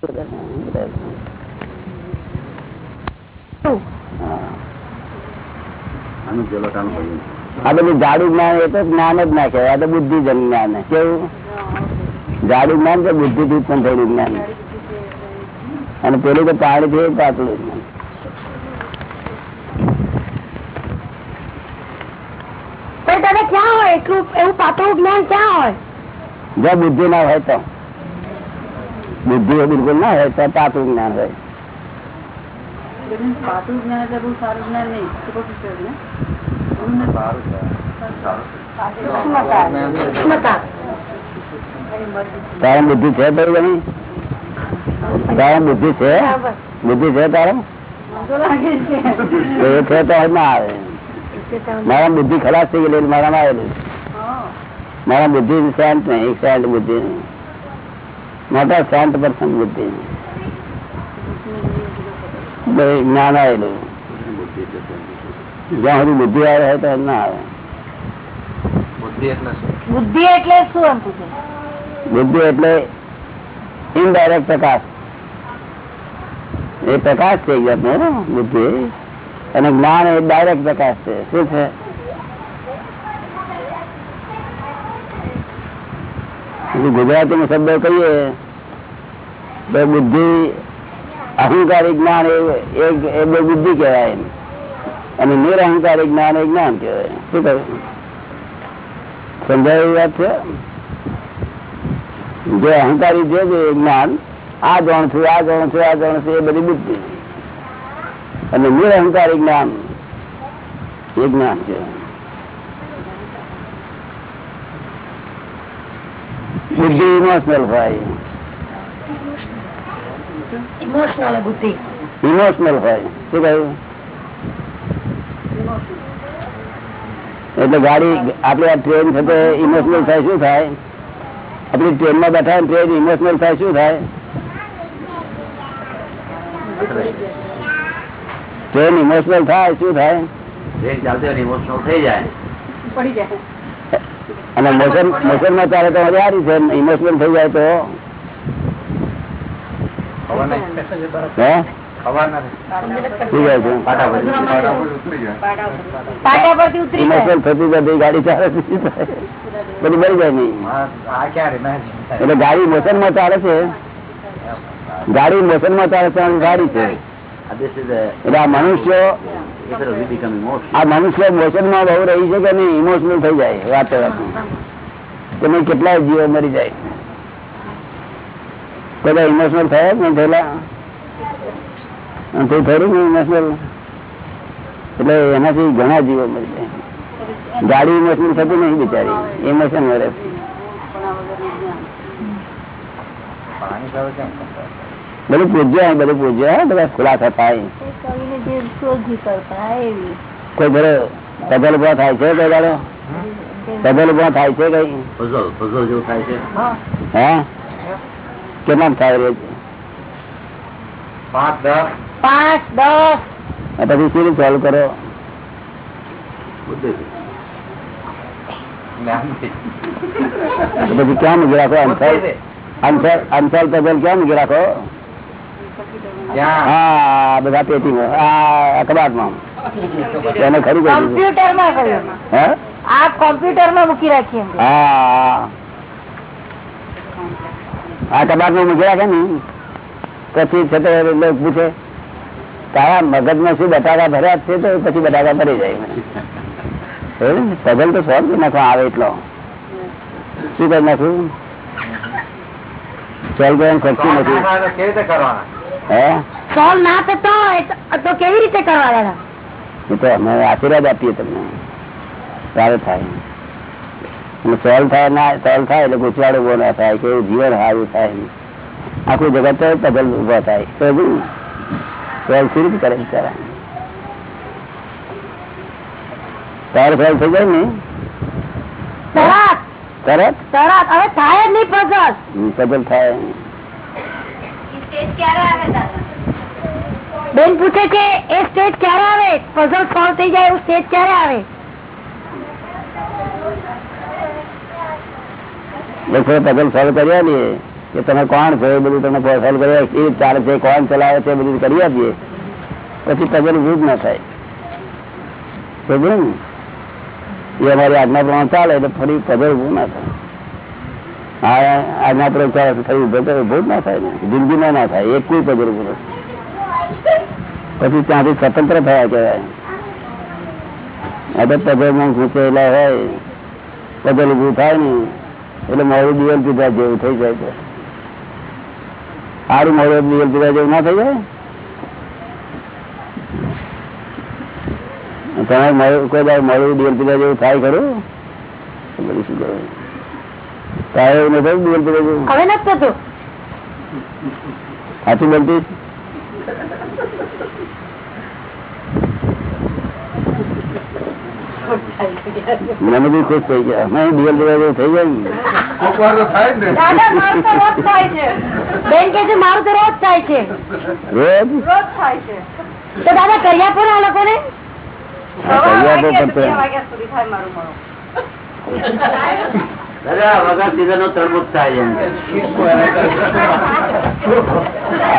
આ બધું જાડું જ્ઞાન એ તો જ્ઞાન જ ના કહેવાય. આ તો બુદ્ધિ જ જ્ઞાન કેવું? જાડું જ્ઞાન કે બુદ્ધિ થી પણ થયેલું જ્ઞાન? અને પેલું તો પાણી થી પાતળું જ્ઞાન. ક્યાં હોય? એટલું એવું પાતળું જ્ઞાન ક્યાં હોય? જ્યાં બુદ્ધિ ના હોય તો. બુદ્ધિ એ બિલકુલ ના હોય તો પાતળું જ્ઞાન હોય પાતું જ્ઞાન એટલે બહુ સારું જ્ઞાન નહીં superficial ને સૂક્ષ્મતા. તારા બુદ્ધિ છે ભાઈ ગણી તારા બુદ્ધિ છે બરાબર. બુદ્ધિ છે તારા વાંધો લાગે છે તો એ છે તો ના આવે મારા બુદ્ધિ ખલાસ થઈ ગયેલી મારામાં આવેલું હા. મારા બુદ્ધિ શાંત નહીં એક શાંત બુદ્ધિ નહીં. મોટા શાંત પ્રસંગ બુદ્ધિ. જ્ઞાન આવેલું જ્યાં સુધી બુદ્ધિ આવે હોય તો ના આવે. બુદ્ધિ એટલે શું? બુદ્ધિ એટલે ઇનડાયરેક્ટ પ્રકાશ. એ પ્રકાશ છે બુદ્ધિ. અને જ્ઞાન એ ડાયરેક્ટ પ્રકાશ છે. શું છે એટલે ગુજરાતીમાં શબ્દ કહીએ તો બુદ્ધિ, અહંકારી જ્ઞાન એ બે બુદ્ધિ કહેવાય અને નિરહંકારી જ્ઞાન એ જ્ઞાન કહેવાય. શું કહ્યું? સમજાય વાત છે? જે અહંકારી છે જ્ઞાન, આ જાણ છું, આ જાણ છું, આ જાણ છું, એ બધી બુદ્ધિ. અને નિરહંકારી જ્ઞાન, એ જ્ઞાન છે બુદ્ધિ ઇમોશનલ હોય ઇમોશનલ બુદ્ધિ. ઇમોશનલ હોય શું કહ્યું? એટલે ગાડી આપડે આ ટ્રેન સાથે ઇમોશનલ થાય શું થાય? આપડી ટ્રેનમાં બેઠા ટ્રેન ઇમોશનલ થાય શું થાય? ટ્રેન ઇમોશનલ થાય શું થાય? પડી જાય. અને મોશન મોશનમાં ચાલે તો મજા સારી છે ઇમોશનલ થઈ જાય તો. ગાડી ચાલે તો શું થાય? બધી મરી જાય નહીં. એટલે ગાડી મોશનમાં ચાલે છે. ગાડી મોશનમાં ચાલે છે ગાડી છે. મનુષ્ય આ મનુષ્ય મોશનમાં બહુ રહી છે કે નહીં ઇમોશનલ થઈ જાય વાતે વાત તમે કેટલાય જીવો મરી જાય. બધા ઇમોશનલ થયા જ ને થયેલા તે થયું ને ઇમોશનલ એટલે એનાથી ઘણા જીવો મરી જાય. ગાડી ઇમોશનલ થતી નહીં બિચારી ઇમોશન વરે બધું પૂજ્ય બધું પૂજ્ય બધા ખુલાસા થાય. કોઈ ઘરે પગલ ઊભા થાય છે કઈ દાડો? પગલ ઊભા થાય છે કઈ? હે. કેટલા થાય રે? પાંચ દસ. આ પછી શું સોલ્વ કરો? પછી ક્યાં મૂકી રાખો? અંતર અંતર પગલ ક્યાં મૂકી રાખો? હા બધા પેટી આ અખબારમાં એને ખરી કરી કોમ્પ્યુટરમાં હે? આ કોમ્પ્યુટરમાં મૂકી રાખીએ હા. આ ટબાકમાં મૂકી રાખે ને. પછી છે તો લોકો પૂછે તારા મગજમાં શું બટાકા ભર્યા છે તો પછી બટાકા ભરી જાય. પગલ તો સોલ્વ નાખવા આવે એટલો. શું કરી નાખું? સોલ્વ કરવાનું ખર્ચું નથી સોલ્વ ના થતો તો- તો કેવી રીતે કરવા દાદા? એ તો અમે આશીર્વાદ આપીએ તમને. સારું થાય. અને સોલ્વ થાય ના સોલ્વ થાય એટલે ગુચવાડો ઊભો ના થાય કે જીવન સારું થાય. આખું જગત પગલ ઊભો થાય. તો સોલ્વ રીતે કરે બિચારા? તાર સોલ્વ થઈ જાય ને? તરત. તરત? તરત. હવે થાય જ નહીં પઝલ પગલ થાય. બેન પૂછે છે એ સ્ટેજ ક્યારે આવે? પઝલ સોલ્વ થઈ જાય એવું સ્ટેજ ક્યારે આવે? લોકો પગલ સોલ્વ કર્યા ને કે તમે કોણ છો? એ બધું તમને પ્રોફાઇલ કરી કેવી રીતે ચાલે છે કોણ ચલાવે છે એ બધું કરી આપીએ. પછી પગલ ઉભું જ ના થાય. સમજ્યો ને? એ અમારી આજ્ઞા પ્રમાણે ચાલે એટલે ફરી પગલ ઉભું ના થાય. હા આજ્ઞા તો ફરી ઊભો તો જ ના થાય ને, જિંદગીમાં ના થાય, એક કોઈ પગર ઉભું પછી ત્યાંથી સ્વતંત્ર થયા કહેવાય. આ તો ઘૂંચેલા હોય, પગલ ઉભું થાય ને એટલે મોડું દિવેલ પીધા જેવું થઈ જાય છે. સારું મોડું દિવેલ પીધા જેવું ના થઈ જાય? મળ્યું કોઈ દાડે મોડું દિવેલ જેવું થાય ખરું? બધું શું કરવું તારે એવું નથી પીધા જેવું હવે નથી થતું. સાચું બોલતી? મને બી ખુશ થઈ ગયા. અમે દિવેલ પીધા થઈ જાય ને. મારું તો રોજ થાય છે. કે મારું તો રોજ થાય છે. રોજ? રોજ થાય છે. તો દાદા કર્યા પણ આ લોકો ને પણ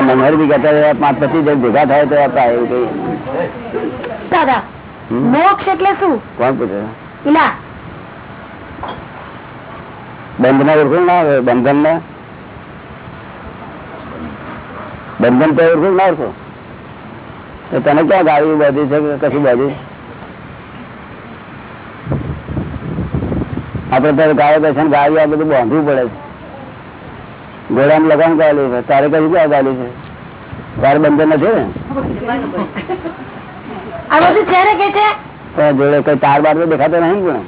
મનોહર બી કહેતા પાંચ પચીસ જણ ભેગા થાય તો આપા એવું કઈ. દાદા મોક્ષ એટલે શું? કોણ પૂછે? બંધન ના ઓળખું ના આવે બંધન ને બંધન તો ઓળખું ના ઓળખું તને ક્યાં ગાડી બાજુ છે કે કશું બાધી? આપડે તારે ગાય બેસે ગાડી આ બધું બાંધવું પડે છે. ઘોડામાં લગામ ગાયેલું છે. તારે કશું ક્યાં ગાલી છે? તારે બંધન નથી ને? જોડે કઈ તાર બાર તો દેખાતો નહીં પણ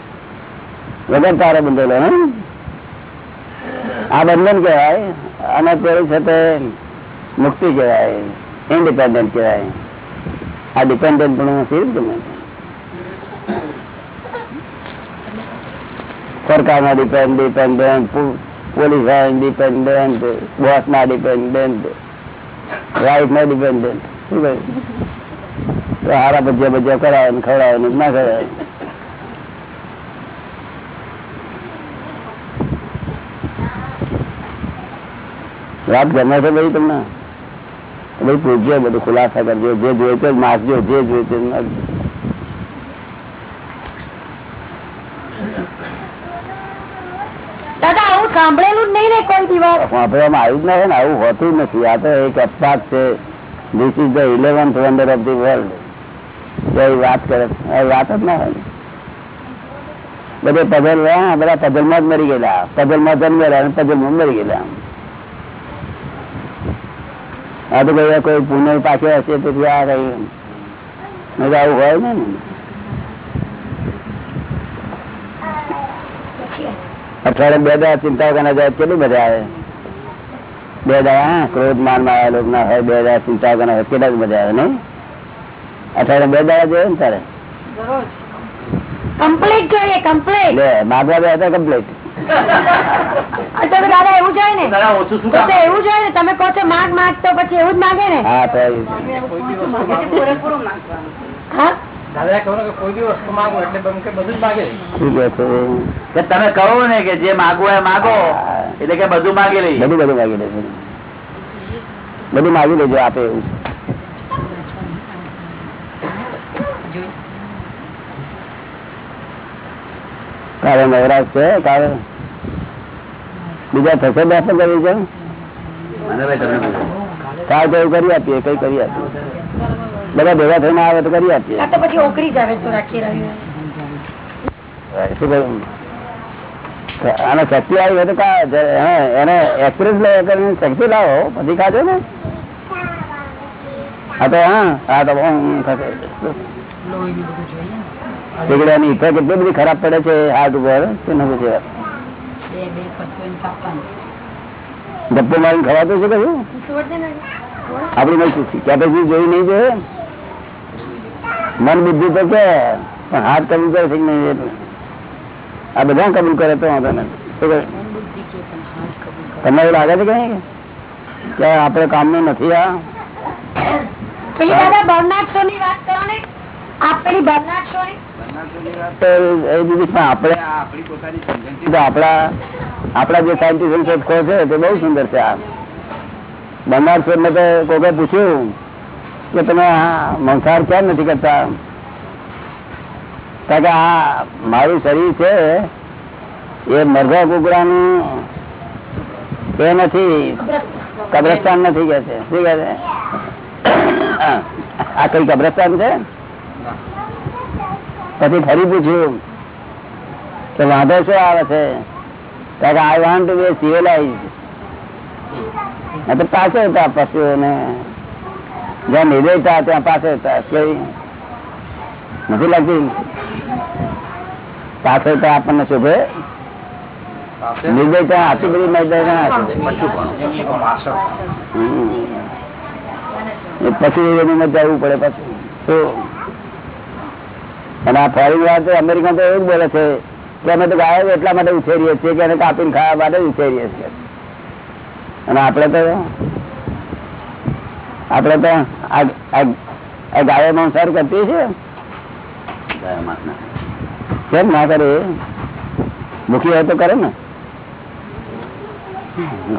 વગર તારે બંધેલો હે? આ બંધન કહેવાય અને પેલું છે તે મુક્તિ કહેવાય ઇન્ડિપેન્ડન્ટ કહેવાય. આ ડિપેન્ડન્ટ પણ નથી depend dependent police dependent boss ના ડિપેન્ડન્ટ રાઈટ ના ડિપેન્ડન્ટ હારા ભજીયા ભજીયા કરાવે ને ખવડાવે ને ના ખવડાવે. વાત ગમે છે ભાઈ તમને? ભાઈ પૂછજો બધું ખુલાસા કરજો. જે જોયે તે નાખજો જે જોયે તે જ માગજો દાદા આવું સાંભળેલું જ વાત. વાપરવામાં આવ્યું જ નથી ને, આવું હોતું નથી. આ તો એક અપવાદ છે. This is the eleventh wonder of the world એ વાત કરે વાત જ ના હોય બધે પધલ રહ્યા બધા પઝલમાં જ મરી ગયેલા. પઝલમાં જન્મેલા અને પઝલમાં મરી ગયેલા. આ તો કોઈ કોઈ પુણ્ય પાછળ હશે તો આ કઈ મજા આવું હોય ને? અઠવાડિયે બે દાડા ચિંતા વગરના જાય કેટલી મજા આવે? બે દાડા હા ક્રોધ માનમાં આવેલો ના હોય બે દાડા ચિંતા વગરના હોય કેટલા મજા આવે નહીં? અઠવાડિયે બે દાડા જોઈએ ને તારે? કમ્પ્લીટ જોઈએ કમ્પ્લીટ લે માગવા બે હતા કમ્પ્લીટ દાદા એવું જોઈએ ને? દાદા ઓછું શું તો કામ? તો એવું જોઈએ ને તમે કહો છો માગ માગ તો પછી એવું જ માગે ને? હા તો હા? કોઈ તમે કહો ને કે જે માગવું એ માગો એટલે કે બધું માગી લઈ બધું બધું માગી લેજો બધું માગી લેજો આપે એવું કાલે નવરાશ છે કાલે બીજા થશે દસ કરી છે. કાલ તો કરી આપીએ કઈ કરી આપીએ. બધા ભેગા થઈને આવે તો કરી આપીએ. તો પછી ઓકરી જ આવે રાખી? આને શક્તિ આવી હોય તો કા એને એક્સપ્રેસ કરીને શક્તિ લાવો પછી ખાજો ને. હા તો હા હા તો ટીકડાની ઇફેક્ટ એટલી બધી ખરાબ પડે છે હાર્ટ ઉપર શું ન પૂછે ગપ્પો મારીને ખવાતું છે કશું આપણી કેપેસિટી જોઈ નહીં જોઈએ મન બુદ્ધિ તો કે પણ હાથ કબૂલ કરે છે નહીં. આ બધા કબૂલ કરે તો વાંધો નથી. તમને એવું લાગે છે કઈ કે નથી આ? બર્નાડ શો ની વાત કરો ને આપ પેલી બર્નાડ શો ની તો એ દીધી પણ આપણે તો આપણા આપણા જે સાયન્ટિસ્ટ શોધખો છે તે બઉ સુંદર છે આ. બંગાળ શોધ ને તો કોકે પૂછ્યું કે તમે આ મંસાર કેમ નથી કરતા? કારણ કે આ મારું શરીર છે, એ મરઘા કુકડાનું એ નથી, કબ્રસ્તાન નથી કે છે. શું કે છે? આ કઈ કબ્રસ્તાન છે? પછી ફરી પૂછ્યું કે વાંધો શું આવે છે? કારણ કે I want to be civilize તો પાસે હતા પશુઓને જ્યાં નિર્દયતા ત્યાં પાસે નથી લાગતી પાસે આપણને શોભે નિર્દયતા આટલી બધી પછી એની જવું પડે પછી અને આ ફોરેન વાળા અમેરિકા તો એવું બોલે છે કે અમે તો ગાયો એટલા માટે ઉછેરીએ છીએ કે એને કાપીને ખાવા માટે ઉછેરીએ છીએ અને આપણે તો આપણે તો ગાયો માંસાર કરતી છે? કેમ ના કરે? ભૂખી હોય તો કરે ને.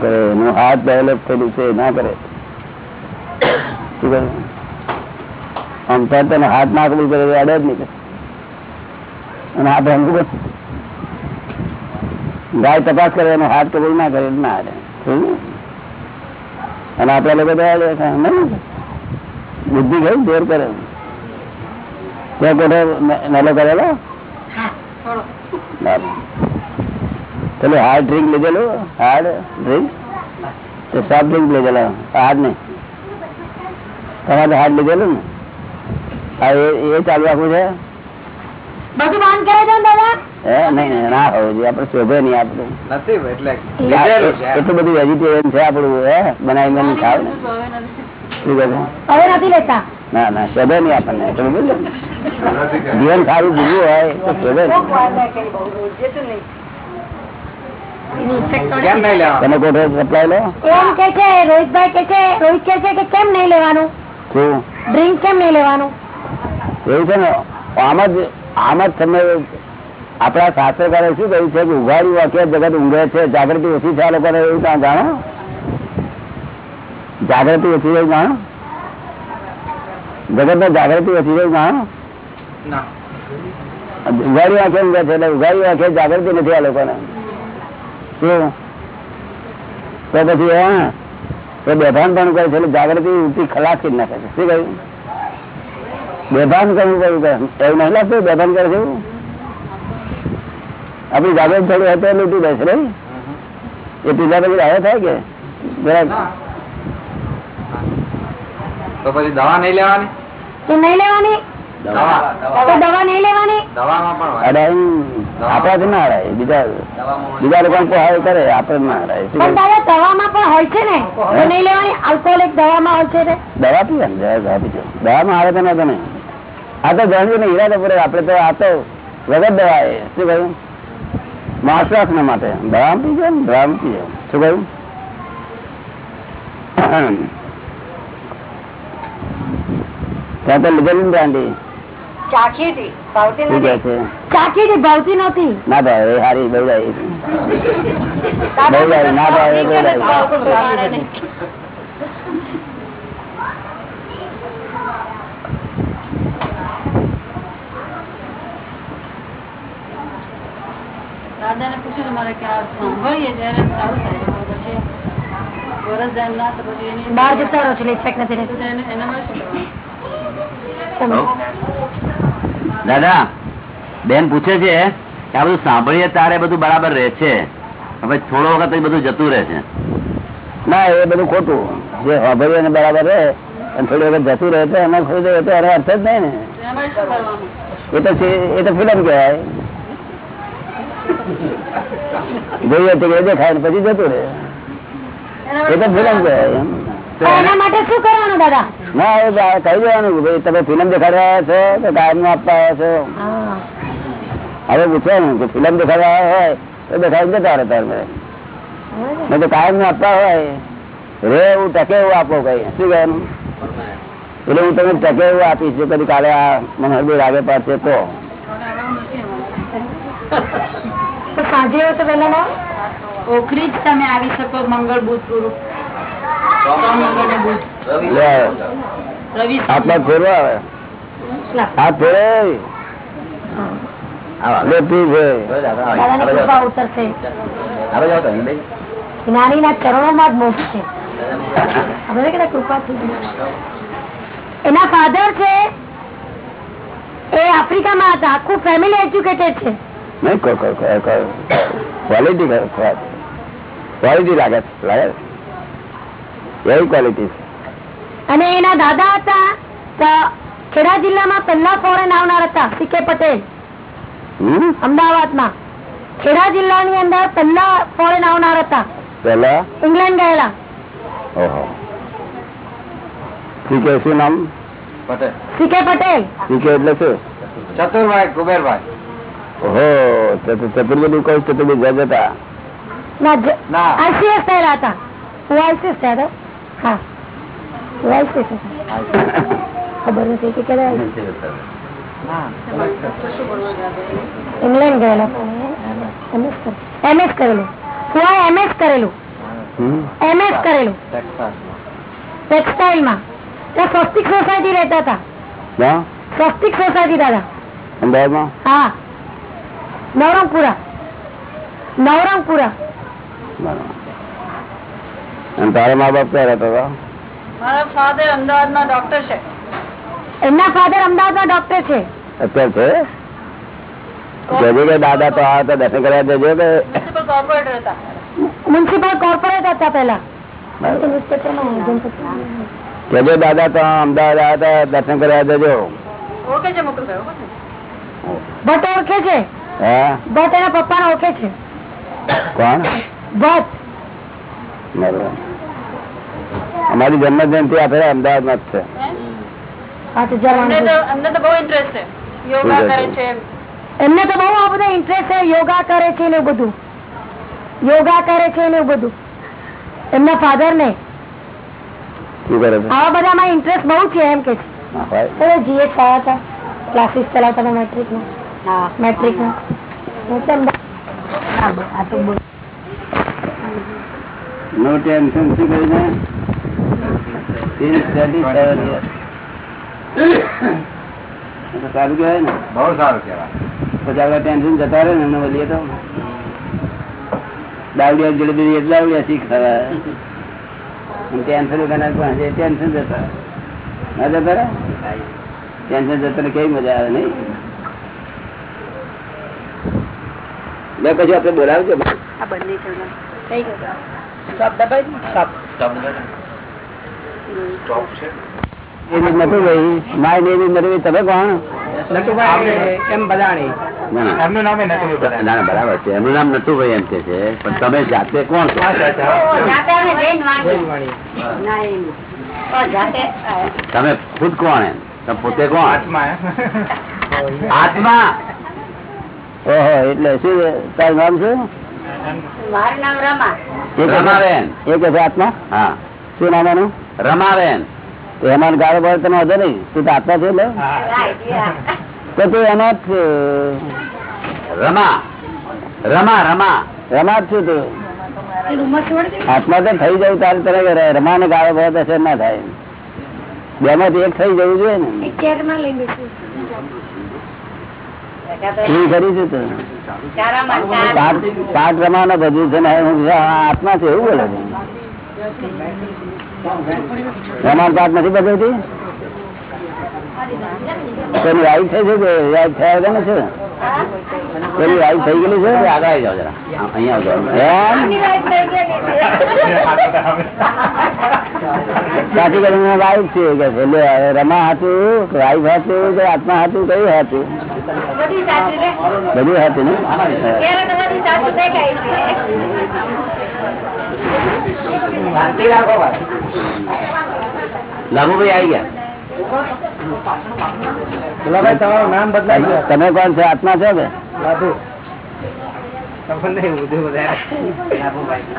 કરે? હાથ ડેવલપ થયેલું છે, ના કરે. શું કરે? આમ તો તને હાથ નાખવું કરે અડે જ નહીં. અને હાથ ભંગું ગાય તપાસ કરે, એનો હાથ કબૂલ ના કરે, ના અડે? અને આપડા લોકો નહીં? બુદ્ધિ ગઈ દેર કરે. ત્યાં કોઠે નલો કરેલો? પેલું હાર્ડ ડ્રિંક લીધેલું હાર્ડ ડ્રિંક તો સોફ્ટ ડ્રિંક લીધેલો. હાર્ડ નહીં. તમારે હાર્ડ લીધેલું ને? હા એ એ ચાલુ રાખવું છે? બધું બંધ કરે છે દાદા? હે નહીં નહીં, ના હોવું જોઈએ આપણે શોભે નહીં આપણું. નથી એટલે આ લીધેલું છે. એટલું બધું વેજીટેરિયન છે આપણું હે બનાવી બનાવી ખાવ ને. શું કહે છે? હવે નથી લેતા. ના ના શોભે નહીં આપણને તમે જીવન સારું જીવવું હોય તો શોભે કેમ તમે કોઠે સપ્લાય લો? એમ કે છે રોહિતભાઈ કે છે રોહિત કે છે કે કેમ નહીં લેવાનું? શું? ડ્રિંક કેમ નહીં લેવાનું? એવું છે ને આમ જ આમ જ તમે આપણા શાસ્ત્રકારે શું કહ્યું છે કે ઉઘાડી વાક્ય જગત ઊંઘે છે જાગૃતિ ઓછી છે આ લોકોને એવું ત્યાં જાણો? જાગૃતિ ઓછી રહી જાણો? જગત ને જાગૃતિ ઓછી રહી જાણો? ઉઘાડી વાંખે ઊંઘે છે એટલે ઉઘાડી વાંખે જાગૃતિ નથી આ લોકોને. શું? તો પછી હા તો બેભાન પણ કરે છે એટલે જાગૃતિ ઉઠી ખલાસી જ નાખે છે. શું કહ્યું? બેભાન કરવું પડ્યું એવું નહીં લાગતું બેભાન કરે છે આપડી જાગે થોડું થોડી હોય તો એ બેસે નહીં? એ પીઝા પછી આવ્યો થાય કે? તો પછી દવા નહીં લેવાની? તો નહીં લેવાની. દવા. તો દવા નહીં લેવાની. દવામાં પણ હોય. ના બીજા બીજા લોકો કરે ના દવામાં પણ છે ને? નહીં લેવાની. આલ્કોહોલિક દવામાં હોય છે દવા પીવે દવા દવા પીજો દવામાં આવે તો ના તો નહીં આ તો જાણવું ને ઈરાદો પડે. આપડે તો આ તો વગર દવા શું કહ્યું? માસવાસ માટે. દવા પીજો ને દવા પીજો શું કહ્યું? ત્યાં તો લીધેલું ને દાંડી ચાખી હતી ભાવતી નહોતી. ના ભાઈ એ હારી બહુ જાય બહુ જાય ના ભાવે એ બહુ જાય દાદાને પૂછ્યું મારે કે આ સાંભળીએ ત્યારે સારું થાય. પછી વરસ ના તો પછી એની બહાર જતા રહો છો ઇફેક્ટ નથી રહેતી. એને-. દાદા બેન પૂછે છે કે આ બધું સાંભળીએ તારે બધું બરાબર રહે છે. હવે થોડો વખત બધું જતું રહે છે. ના એ બધું ખોટું. જે સાંભળીએ ને બરાબર રહે અને થોડી વખત જતું રહે તો એમાં ખોટું તો એનો અર્થ જ નહીં ને. એ તો છે એ તો ફિલ્મ કહેવાય. જોઈએ તો એ દેખાય પછી જતું રહે. એ તો ફિલ્મ કહેવાય એમ. એના માટે શું કરવાનું દાદા? ના એ કહી દેવાનું ભાઈ તમે ફિલ્મ દેખાડવા છો કે આપવા આવ્યા છો. હવે પૂછવાનું કે ફિલ્મ દેખાડવા આવ્યા હોય તો દેખાડી જતા રહે તારે. મેં તો કાયમનું આપવા હોય. રે એવું ટકે એવું આપો કઈ. શું કહેવાનું? એટલે હું તમને ટકે એવું આપીશ કદી કાલે આ મને હળવી લાગે પડશે તો. તો સાંજે હોય તો વહેલા ના ઓખરી જ તમે આવી શકો મંગળ બુધ ગુરુ. મંગળ ને આવે? ફેરે? લેતી છે દાદાની કૃપા ચરણોમાં જ મોક્ષ છે. આપણે કદાચ કૃપા એના ફાધર છે એ આફ્રિકામાં હતા આખું ફેમિલી એજ્યુકેટેડ છે. નહીં ક્વોલિટી ક્વોલિટી લાગે લાગે એવી ક્વોલિટી છે. અને એના દાદા હતા તો ખેડા જિલ્લામાં પહેલા ફોરેન આવનાર હતા સી કે પટેલ. અમદાવાદમાં. ખેડા જિલ્લાની અંદર પહેલા ફોરેન આવનાર હતા. પેલા ઇંગ્લેન્ડ ગયેલા. ઓહો. સી કે શું નામ? સી કે પટેલ. ઠીક એટલે શું? ચતુરભાઈ કુબેરભાઈ. ઓહો ચતુર્વેદી કોઈ ચતુર્વેદી જજ હતા ના આઈસીએસ થયેલા હતા. હું આઈસીએસ થયા હા. હું આઈસીએસ ખબર નથી કે ક્યારે ઇંગ્લેન્ડ ગયેલા. એમએસ કરેલું. હું એમએસ કરેલું. એમએસ કરેલું. ટેક્સટાઇલમાં ત્યાં સ્વસ્તિક સોસાયટી રહેતા હતા. સ્વસ્તિક સોસાયટી દાદા અમદાવાદમાં? હા. નવરંગપુરા. નવરંગપુરા. અને તારા મા બાપ ક્યાં રહેતા હતા? મારા ફાધર અમદાવાદમાં ડોક્ટર છે. એમના ફાધર અમદાવાદમાં ડોક્ટર છે. અત્યારે છે? જજે કે દાદા તો આ તો દર્શન કરવા જજો કે મ્યુનિસિપલ કોર્પોરેટર હતા. મ્યુનિસિપલ કોર્પોરેટ હતા પેલા કેજો દાદા તો અમદાવાદ આવ્યા હતા દર્શન કરવા જજો ઓળખે છે મુકુલભાઈ ભટ્ટ ઓળખે છે? હા ભટ્ટ એના પપ્પાને ઓળખે છે. કોણ? ભટ્ટ બરોબર. અમારી જન્મ જયંતિ આપેલા અમદાવાદમાં જ છે. અમને તો બહુ ઇન્ટરેસ્ટ છે. યોગા કરે છે એમને તો બહુ આ બધા ઇન્ટરેસ્ટ છે યોગા કરે છે ને એવું બધું. યોગા કરે છે ને એવું બધું. એમના ફાધર ને આવા બધામાં ઇન્ટરેસ્ટ બહુ છે એમ કે છે. જીએસ આવ્યા હતા. ક્લાસીસ ચલાવતા મેટ્રિકનું. મેટ્રિકનું. હું તો અમદાવાદ- આ તો બોલ. નો ટેન્શન શું કહ્યું છે Since 37 years. એ તો સારું કહેવાય ને. બહુ સારું કહેવાય. પછી આપડે ટેન્શન જતા રહે ને એમને બોલીએ તો. દાવડિયા જલેબી એટલે દાવડિયા શીખ ટેન્શન ટેન્શન જતા ના જતા ટેન્શન જતા કેવી મજા આવે નહીં બે પછી આપડે બોલાવજો આ બંને જણા થઈ ગયું સ્ટોપ દબાઈ સ્ટોપ એ રીત નતું ભાઈ માય ને એ રીત નતું બોલાવજો તમે કોણ? નટુભાઈ. એમનું બરાબર છે. એનું નામ નતું ભાઈ એમ કે છે. પણ તમે જાતે કોણ છો? તમે ખુદ કોણ એમ? તમે પોતે કોણ? આત્મા? ઓહો એટલે શું છે? તારું નામ શું? મારું રમા. એ કે રમાબેન. એ કે આત્મા? હા. શું નામ એનું? રમાબેન. તો એમાં ગાળો બાળો તને વધે નહીં. તું તો આત્મા છે એટલે? તો તું એનો જ રમા. રમા રમા. રમા જ છું તું. આત્મા તો થઈ જવું તારે તને રમા ને ગાળો બાળો અસર ના થાય. બે માંથી એક થઈ જવું જોઈએ ને ચેરમાં લઈ બેસું શું કરીશું તું પાઠ રમાનો બધું છે ને હું આત્મા છે એવું બોલે છે? રમાન પાઠ નથી બદલતી તેની વાઈફ થઈ છે કે વાઈફ થયા છે? તેની વાઈફ થઈ ગયેલી છે આગળ આવી જરા. અહીંયા વાઈફ છે કે છે લે હવે રમા હતું વાઈફ હાથું કે આત્મા હતું કયું હતું બધું હતું ને? લાભુભાઈ આવી ગયા? તમારું નામ બદલાય તમે કોણ છો? આત્મા છો કે? લાભુ તમને નહીં બધું બધા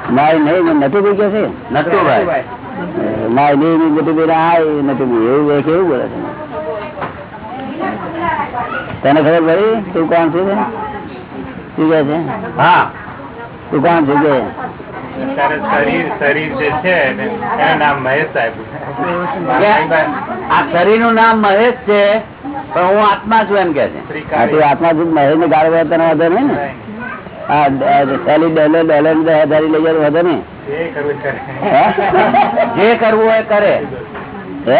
માય નહીં નથી કોઈ કે છે? નટુભાઈ માય નહીં નથી બેરા આય બી એવું કેવું બોલે છે? તને ખબર પડી? તું કોણ છું? તું કે છે? હા. તું કોણ છું કે? શરીર શરીર જે છે એનું નામ મહેશ સાહેબ આ શરીરનું નામ મહેશ છે પણ હું આત્મા છું એમ કે છે. આત્મા છું મહેશ ને ગાળો વળતર વધે નહીં ને? જે કરવું હોય કરે. તો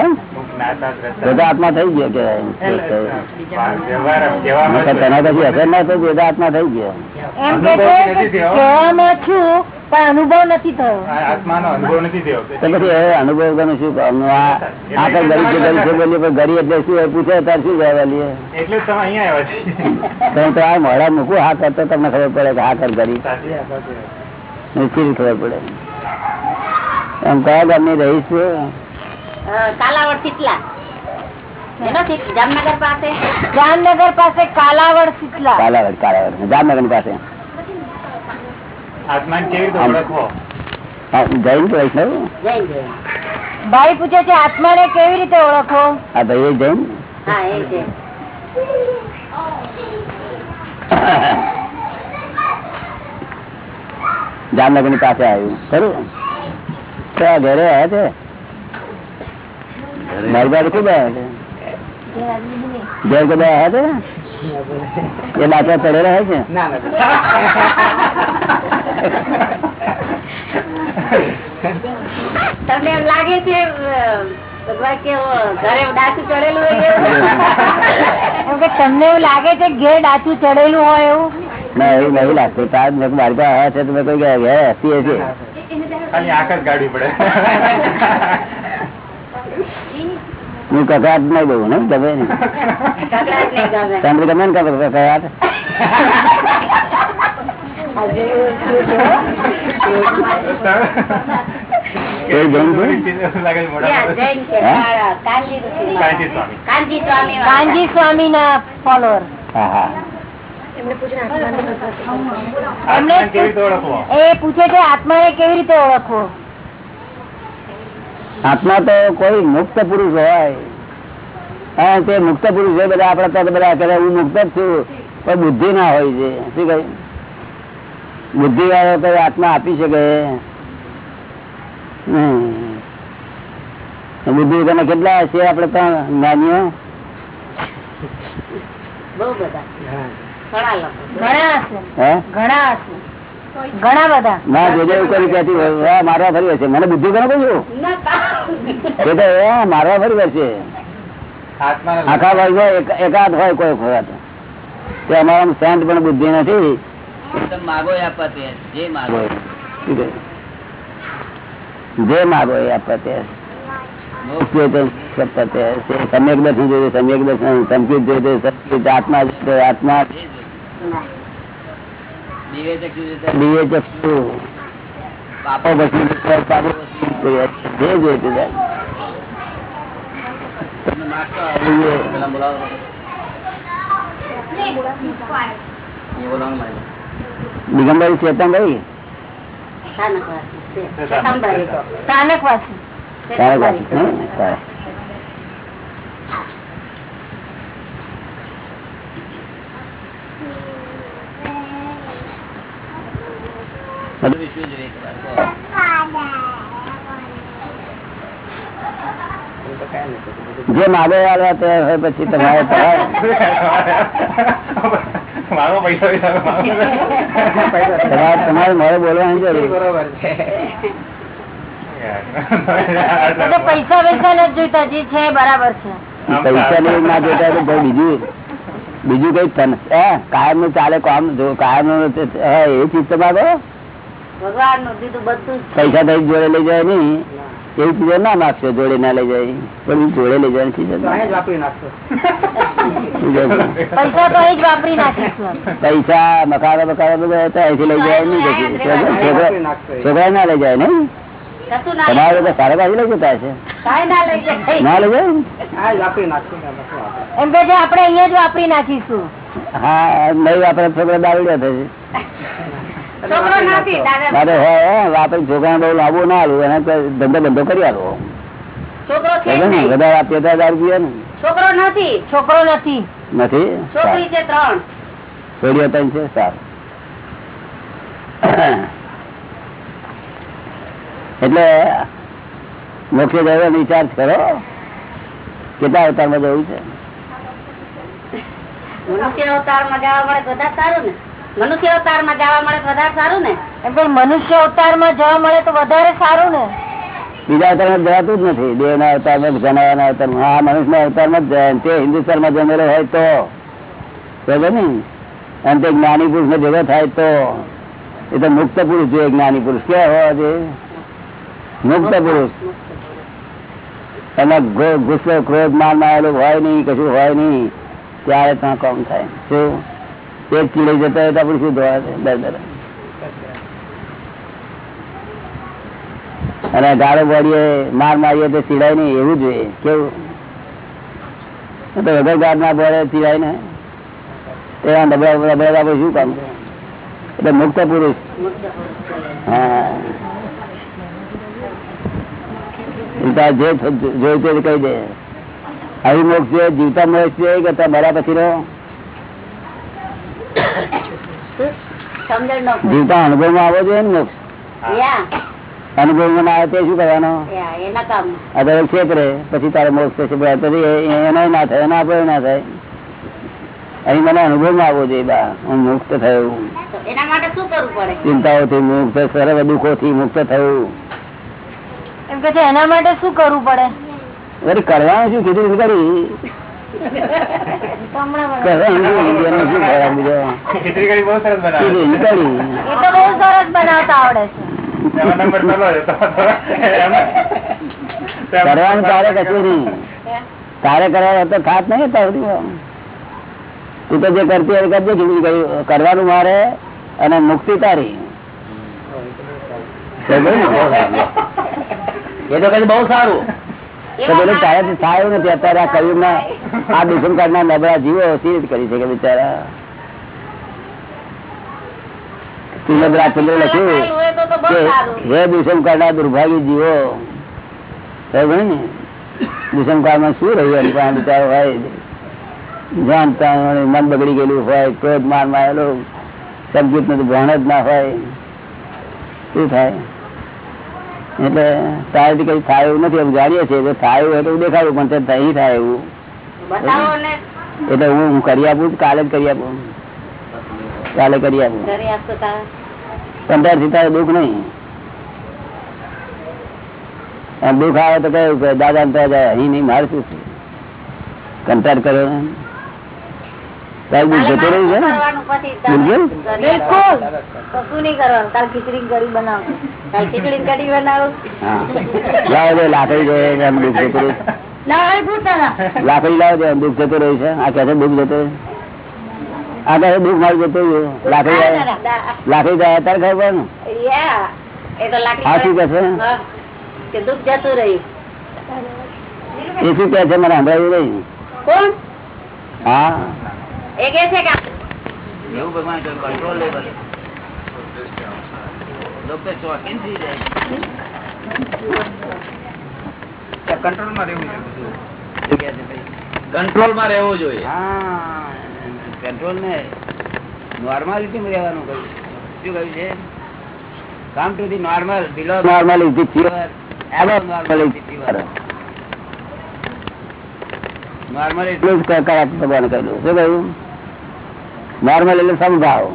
આત્મા થઈ ગયો કે તેના પછી અસર ના થયું તો આત્મા થઈ ગયો એમ. કે અનુભવ નથી થયો. અનુભવ થયો. અનુભવ શું કામનું આ આ ગરી છે ગરી છે બોલીએ પણ ગરી એટલે શું પૂછે તાર શું જવા એટલે તમે અહીંયા આવ્યા તમે તો આ મોડા મૂકું હા કરતો તમને ખબર પડે કે હા કર ગરી નિશ્ચિત ખબર પડે. એમ કયા ગામની રહીશ છું? કાલાવડ શીતલા. જામનગર પાસે? જામનગર પાસે કાલાવડ શીતલા. કાલાવડ કાલાવડ. જામનગર પાસે. જૈન વૈષ્ણવ ભાઈ પૂછે છે આત્માને કેવી રીતે ઓળખો? આ ભાઈ એ જૈન. હા એ છે. જામનગરની પાસે આવ્યું. ખરું? ઘરે આવ્યા છે? મારી પાસે ખૂબ આવ્યા છે? આવ્યા છે? એ લાચા ચડેલા હોય છે? તમને એમ લાગે છે તમને એવું લાગે છે કે ઘેર ડાચું ચડેલું હોય એવું? ના એવું નહીં લાગતું. કીધું મારી પાસે આવ્યા છે તમે મેં કોઈ ગયા ઘેર હસીએ છીએ ખાલી જ કાઢવી પડે. હું કકડાટ નહીં દઉં ને ગમે ને. તમને ગમે ને કકડાટ કોઈ જૈન છે? લાગે છે મોઢા ત્યાં પર. જૈન છે હે? કા- કાનજી ઋષિ. કાંચી સ્વામી ના ફોલોઅર એ પૂછે છે આત્માને કેવી રીતે ઓળખવો આત્મા તો કોઈ મુક્ત પુરુષ હોય. તે મુક્ત પુરુષ હોય બધા આપડે તો બધા કરે હું મુક્ત જ છું. પણ બુદ્ધિ ના હોય છે. શું કહ્યું બુદ્ધિ વાળો તો આત્મા આપી શકે? બુદ્ધિ તમે કેટલા છે આપડે તો જ્ઞાનીઓ? બહુ બધા. ઘણા ઘણા હે? ઘણા બધા. ના જોજે એવું કરી ક્યાંથી મારવા ફરી વળશે. મને બુદ્ધિ ઘણો કહ્યું એ તો મારવા ફરી આત્માને આખા વર્ગ એકાદ હોય કોઈ ખોરાક તે અમારા સેન્ટ પણ બુદ્ધિ નથી. માગો આપવા તે જે માગો. જે માગો એ આપવા તે. સમ્યક દર્શન જોઈએ સમ્યક દર્શન. સંકિત જોઈએ સંકિત આત્મા આત્મા. દિવ્ય ચક્ષુ રીતે દિવ્ય ચક્ષુ પાપો પછી પાપો પછી જે જોઈએ તે જાય. તમને માગતો આવો. પેલા બોલાવો એ બોલાવો મારે. દિગંબરી ચેતનભાઈ સ્થાનકવાસી છે. શેતાંબરી તો. સ્થાનકવાસી તારે શેતાંબરી તો. હે? તારે. બધું વિશ્વ જોઈએ જે માગે વાળવા તે પછી તમારે તમારે- મારો પૈસા પૈસા તમારે તમારે મોડે બોલવાની જરૂર પૈસા પૈસા નથી જોઈતા જે છે બરાબર છે. પૈસા નહીં ના જોતા તો ભાઈ બીજું બીજું કઈ હે, કાયમનું ચાલે કામ જો કાયમનું હે, એ ચીજ તો પૈસા થઈ જોડે લઈ જાય નઈ એવી ચીજો ના નાખશો જોડે ના લઈ જાય. પણ જોડે લઈ જાય ચીજો? પૈસા બધો હતા અહીંથી લઈ જાય નહીં. છોકરા ના લઈ જાય નઈ તમારે તો સારા પાસે લઈ જતા હશે. ના લઈ જાય. ના લઈ જાય એમ કે આપણે અહીંયા જ વાપરી નાખીશું. હા નહીં વાપરે છોકરા દાવડ્યા થશે. મારે છોકરા બહુ ના એને ધંધો કરી આલો. છોકરો છે જ ને નહીં. વધારે આપીએ તો દારૂ પીએ ને. છોકરો નથી છોકરો નથી. નથી? છોકરી છે ત્રણ. છોડીઓ ત્રણ છે? સારું. એટલે મુખ્ય જવાનો વિચાર કરો. કેટલા અવતારમાં જવું છે? મનુષ્ય અવતારમાં જવા મળે બધા સારું ને. મનુષ્ય અવતારમાં જવા મળે તો વધારે સારું ને? પણ મનુષ્ય અવતારમાં જવા મળે તો વધારે સારું ને? બીજા અવતારમાં જવાતું જ નથી. દેવ ના અવતારમાં જનાવરના અવતારમાં. આ મનુષ્ય ના અવતારમાં જ જાય તે હિન્દુસ્તાનમાં જમેલો હોય તો? બરોબર ને? અને તે જ્ઞાની પુરુષ ને ભેગો થાય તો? એ તો મુક્ત પુરુષ જોઈએ જ્ઞાની પુરુષ. કેવા હોવા જોઈએ? મુક્ત પુરુષ. એમાં ગુસ્સો ક્રોધ માન આવેલું હોય નહીં કશું હોય નહીં. ત્યારે ત્યાં કામ થાય. શું? એક ચીડી જતા હોય તો આપણે શું ધોવા અને ગાળો બોડીએ માર મારીએ તો સીડાય નહીં, એવું જોઈએ કેવું? તો વગર ગાળ ના બોડે સીડાય ને. એવા ડબડા ડબડા આપણે શું કામ એટલે મુક્ત પુરુષ. હા. જે જોયું તે કહી દે. આવી મોક્ષ છે, જીવતા મોક્ષ છે, કે મર્યા પછી નો સમજણ અનુભવમાં આવવો જોઈએ ને મોક્ષ. યા, અનુભવમાં આવે તે શું કરવાનો? યા, એના કામ. આ તો ક્ષેત્રે પછી તારે મોક્ષ થશે. એનો ના થાય. એના આપણે ના થાય. અહીં મને અનુભવમાં આવવો જોઈએ બા. હું મુક્ત થયું. તો એના માટે શું કરવું પડે? ચિંતાઓથી મુક્ત સર્વ દુઃખોથી મુક્ત થયું. એમ કે એના માટે શું કરવું પડે? કરવાનું શું? કીધું કરી. કરવાનું તારે કશું નહીં. તારે કરવાનું તો ખાત નહીં તારે તું તો જે કરતી હોય કરજે કરવાનું મારે અને મુક્તિ તારી. એ તો કઈ બહુ સારું. નથી. અત્યારે આ આ નબળા જીવો કરી શકે બિચારા. ચંદ્ર લખ્યું કે હે દુર્ભાગી જીવો. ને? કાળમાં શું રહ્યું બિચારો હોય જાણતા મન બગડી ગયેલું હોય ક્રોધ માર મારેલો સંગીતનું ભણ જ ના હોય. શું થાય? એટલે તારેથી કઈ થાય એવું નથી એમ જાણીએ છીએ થાય એવું એટલે તો દેખાડું પણ તે નહીં થાય એવું. એટલે હું હું કરી આપું કાલે જ કરી આપું? કાલે કરી આપું. તારે? પંદરથી તારે દુઃખ નહીં. દુઃખ આવે તો કયું દાદા ને જાય અહીં નહીં મારે શું કંટાળ કર્યો ને? જતું રહ્યું છે? બિલકુલ. નહીં કરવાનું? કાલ ખીચડી બનાવો કાલ ખીચડી બનાવો. હા. લાકડી જોઈએ એમ દુઃખ જતું રહ્યું છે. લાકડી લાવો દે દુઃખ જતો રહ્યું છે. આ છે દુઃખ જતો રહ્યું. આ કહે દુઃખ મારું જતો રહ્યું. લાકડી લાકડી જાય ત્યારે ખબર પડે ને? યા, એ તો લાકડી આ શું કે છે હા, કે દુઃખ જતું રહ્યું એ શું કે છે? મને સંભળાયું નહીં. કોણ? હા. એ કે છે કે એવું ભગવાન કંટ્રોલ લે બધું. લોકો શોખીન થઈ જાય. કંટ્રોલમાં રહેવું જોઈએ હા. કંટ્રોલ ને નોર્માલિટી માં રહેવાનું કહ્યું. શું કહ્યું છે? Come to the normal below normality fever above the fever normal એટલું જ કરાક ભગવાન કહ્યું. શું કહ્યું? નોર્મલ એટલે સમભાવ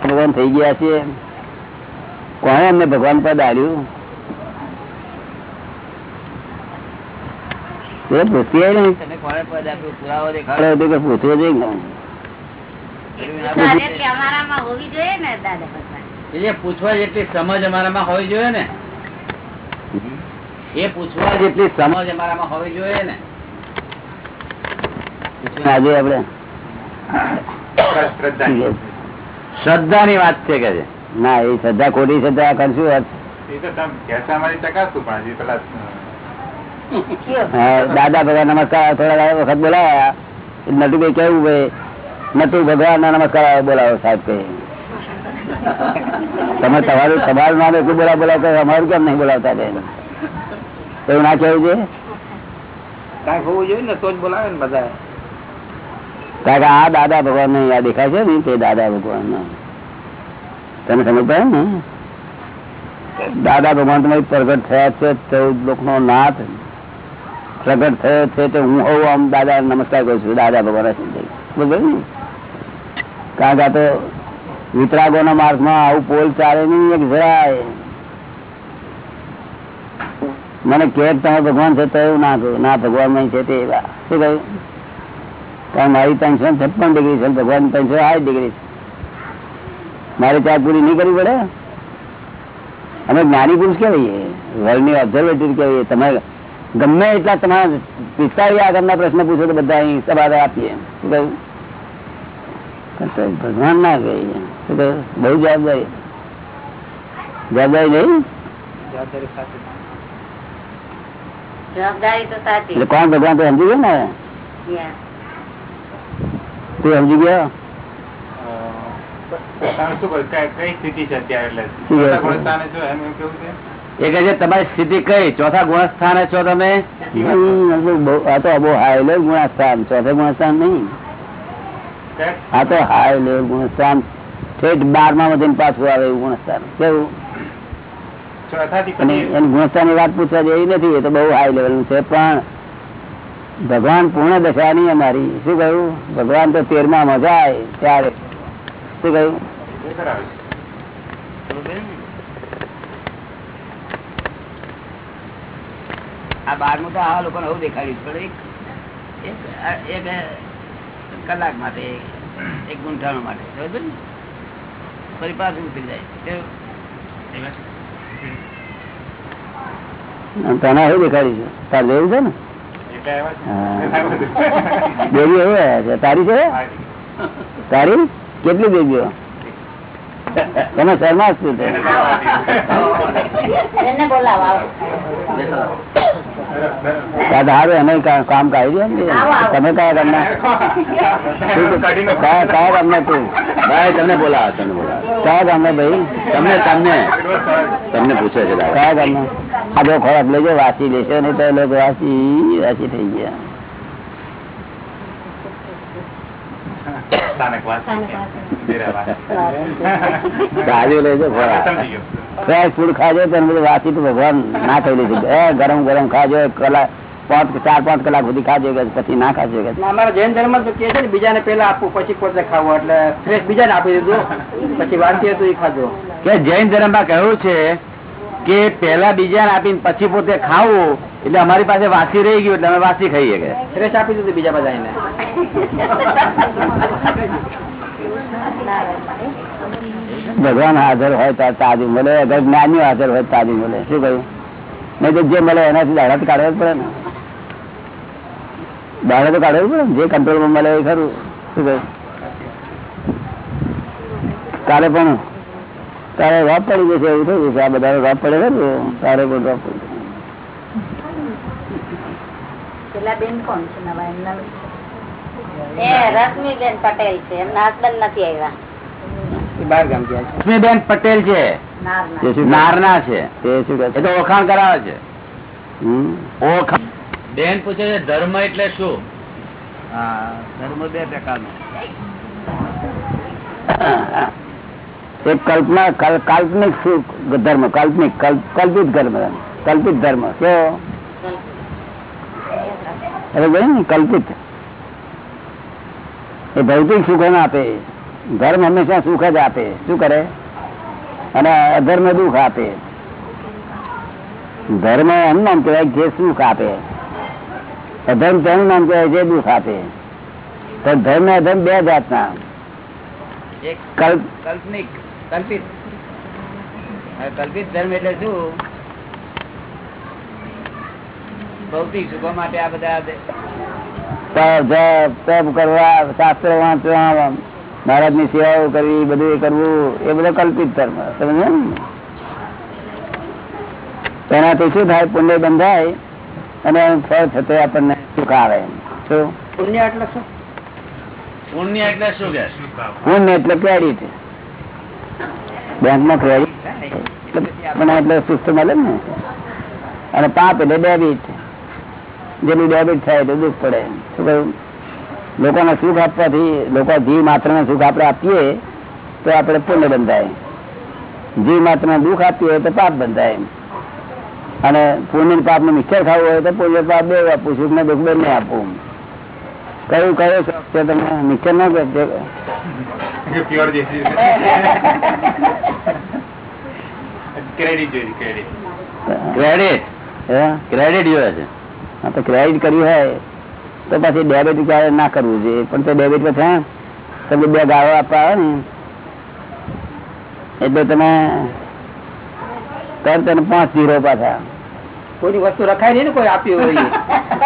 ભગવાન થઈ ગયા છે. કોણે અમને ભગવાન પદ આવ્યું એ પૂછીએ નહીં? કે જોઈએ એ પૂછવા જેટલી સમજ અમારામાં હોવી જોઈએ ને. એ પૂછવા જેટલી સમજ અમારામાં હોવી જોઈએ ને. આજે આપણે શ્રદ્ધા ની વાત છે કે ના એ શ્રદ્ધા ખોટી શ્રદ્ધા કરશું એ તો તમે ચકાસતું પણ હજી પેલા હા, દાદા બધા નમસ્કાર થોડા વખત બોલાયા. નટુભાઈ કેવું ભાઈ? નટુ ભગવાન ના નમસ્કાર બોલાવો સાહેબ કહે તમે તમારું તમારું નામ એટલું બોલા કરે અમારું કેમ નહીં બોલાવતા કે એવું ના કેવું છે કાંઈક હોવું જોઈએ ને તો જ બોલાવે ને બધા કારણ કે આ દાદા ભગવાન ને આ દેખાય છે ને તે દાદા ભગવાન તમે સમજ પડે ને? દાદા ભગવાન તમારી પ્રગટ થયા છે ચૌદ લોક નો નાથ પ્રગટ થયો છે તે હું હોઉં આમ દાદા નમસ્કાર કરું છું દાદા ભગવાન કારણ કે આ તો વિતરાગો ના માર્ગમાં આવું પોલ ચાલે નહીં, એક જરાય. મને કે તમે ભગવાન છે તો એવું ના કહ્યું ના, ભગવાન નહીં છે તે એવા. શું કહ્યું? કારણ મારી ત્રણસો છપ્પન ડિગ્રી છે ભગવાન ત્રણસો આઠ ડિગ્રી છે. મારે ત્યાં પૂરી નહીં કરવી પડે? અમે જ્ઞાની પુરુષ કહેવાઈએ. વર્લ્ડની ઓબ્ઝર્વેટરી કહેવાઈએ. તમે ગમે એટલા તમારા પિસ્તાળીસ આગળના પ્રશ્ન પૂછો તો બધા અહીં સવારે આપીએ. શું કહ્યું? ભગવાન ના કહીએ. બહુ જવાબદારી જવાબદારી નહીં કોણ ભગવાન તો સમજી ગયો ને? તું સમજી ગયો? તમારી સ્થિતિ કઈ? ચોથા ગુણસ્થાને છો તમે? આ તો બહુ- હાઈ લેવલ ગુણસ્થાન. ચોથા ગુણસ્થાન નહીં. આ તો હાઈ લેવલ ગુણસ્થાન. બારમા વધીને પાછું આવે એવું ગુણસ્થાન. કેવું? ચોથાથી અને પછી વાત પૂછવા જેવી નથી એ તો બહુ હાઈ લેવલનું છે પણ ભગવાન પૂર્ણ દશા નહીં અમારી. શું કહ્યું? ભગવાન તો તેરમાં મજા આવે ત્યારે. શું કહ્યું? એ કરાવે છે. આ બારમું તો આ લોકોને આવું દેખાડ્યું પણ એક એક એક કલાક માટે એક ગુંઠાણું માટે. સમજ્યો ને? ફરી પાછું ઉતરી જાય. તને એવું દેખાડી છે? તાર લેવું છે ને? બેબી એવું તારી છે? તારી? કેટલી બેબીઓ તમે શર્મા શું છે એને એને કામ કાઢી દે તમે કયા ગામના? કયા કયા ગામના તું? ભાઈ તમને બોલાવો તમને બોલાવો. કયા ગામના ભાઈ? તમને તમને. તમને પૂછે છે કયા ગામના? આ જો ખોરાક લેજો વાસી લેશે નહીં તો એ લોકો વાસી વાસી થઈ ગયા સ્થાનક વાત ડેરા વાત તાજું લેજો ખોરાક સમજી ગયો ફ્રેશ ફૂડ ખાજો તો બધું વાસી તો ભગવાન ના લેશે એ ગરમ ગરમ ખાજો કલાક પાંચ ચાર પાંચ કલાક સુધી ખાજો પછી ના ખાજો અમારા જૈન ધર્મ તો કે છે ને બીજાને પેલા આપવું પછી પોતે ખાવું એટલે ફ્રેશ બીજાને આપી દીધું પછી વાંચી હતું એ ખાધું કે જૈન ધર્મમાં કહ્યું છે કે પેલા બીજાને આપીને પછી પોતે ખાવું એટલે અમારી પાસે વાસી રહી ગયું એટલે અમે વાસી ખાઈએ કે. ફ્રેશ આપી દીધું બીજા બધાને ભગવાન હાજર હોય તો તાજું મળે અગર જ્ઞાનીઓ હાજર હોય તાજું મળે. શું કહ્યું? નહીં તો જે મળે એનાથી દાડા તો કાઢવા પડે ને. દાડા તો કાઢવા પડે ને. જે કંટ્રોલમાં મળે એ ખરું. શું કહ્યું? કાલે પણ તારે રોપ પડી જશે એવું થયું છે આ બધા રોપ પડે ને તારે પણ રોપ પડી બેન કોણ છે નવા? એમના એ રશ્મિબેન પટેલ છે. એમના હસબન્ડ નથી આવ્યા. એ બહાર ગામ ગયા છે. લક્ષ્મીબેન પટેલ છે. નારના. તે શું કહે? નારના છે. તે શું કહે એ તો ઓળખાણ કરાવે છે. હમ? ઓળખાણ બેન પૂછે છે ધર્મ એટલે શું? હા ધર્મ બે પ્રકારનો. એક કલ્પના કાલ્પનિક સુખ ધર્મ કાલ્પનિક કલ્પિત ધર્મ કલ્પિત ધર્મ. કેવો? ને કલ્પિત. એ ભૌતિક સુખ ના આપે. ધર્મ હંમેશા સુખ જ આપે. શું કરે? અને અધર્મ દુઃખ આપે. ધર્મ એમ નામ કહેવાય જે સુખ આપે. અધર્મ તેનું નામ કહેવાય જે દુઃખ આપે. તો ધર્મ અધર્મ બે જાતના. કલ્પનિક. કલ્પિત. કલ્પિત ધર્મ એટલે શું? ભૌતિક સુખો માટે આ બધા તપ, કરવા શાસ્ત્ર વાંચવા મહારાજની સેવાઓ કરવી બધું કરવું એ બધો કલ્પિત ધર્મ સમજ્યા તેનાથી શું થાય? પુણ્ય બંધાય અને ફળ થતો આપણને સુખ આવે. શું? પુણ્ય એટલે શું? પુણ્ય એટલે શું કે? પુણ્ય એટલે કેરી બેંક માં ક્રેડિટ આપણને એટલે સુસ્ત મળે ને? અને પાપ એટલે ડેબિટ. જેનું ડેબિટ થાય એટલું દુઃખ પડે. શું કહ્યું? લોકોને સુખ આપવાથી, લોકો જીવ માત્ર સુખ આપણે આપીએ તો આપણે પુણ્ય બંધાય. જીવ માત્ર દુઃખ આપીએ તો પાપ બંધાય. અને પુણ્ય ને પાપનું મિક્સર ખાવું હોય તો પુણ્ય પાપ બે આપવું સુખ ને દુઃખ બંને આપવું કયું કયો શોખ છે તમે મિક્સર ના કરજો તો કર્યું હોય, તો પછી ડેબિટ ક્યારે ના કરવું જોઈએ? પણ તો ડેબિટ પછી તમે બે ગાળો આપવા આવે ને. એટલે તમે તરત એને પાંચ જીરો પાછા. કોઈની વસ્તુ રખાય નહીં ને કોઈ આપ્યું હોય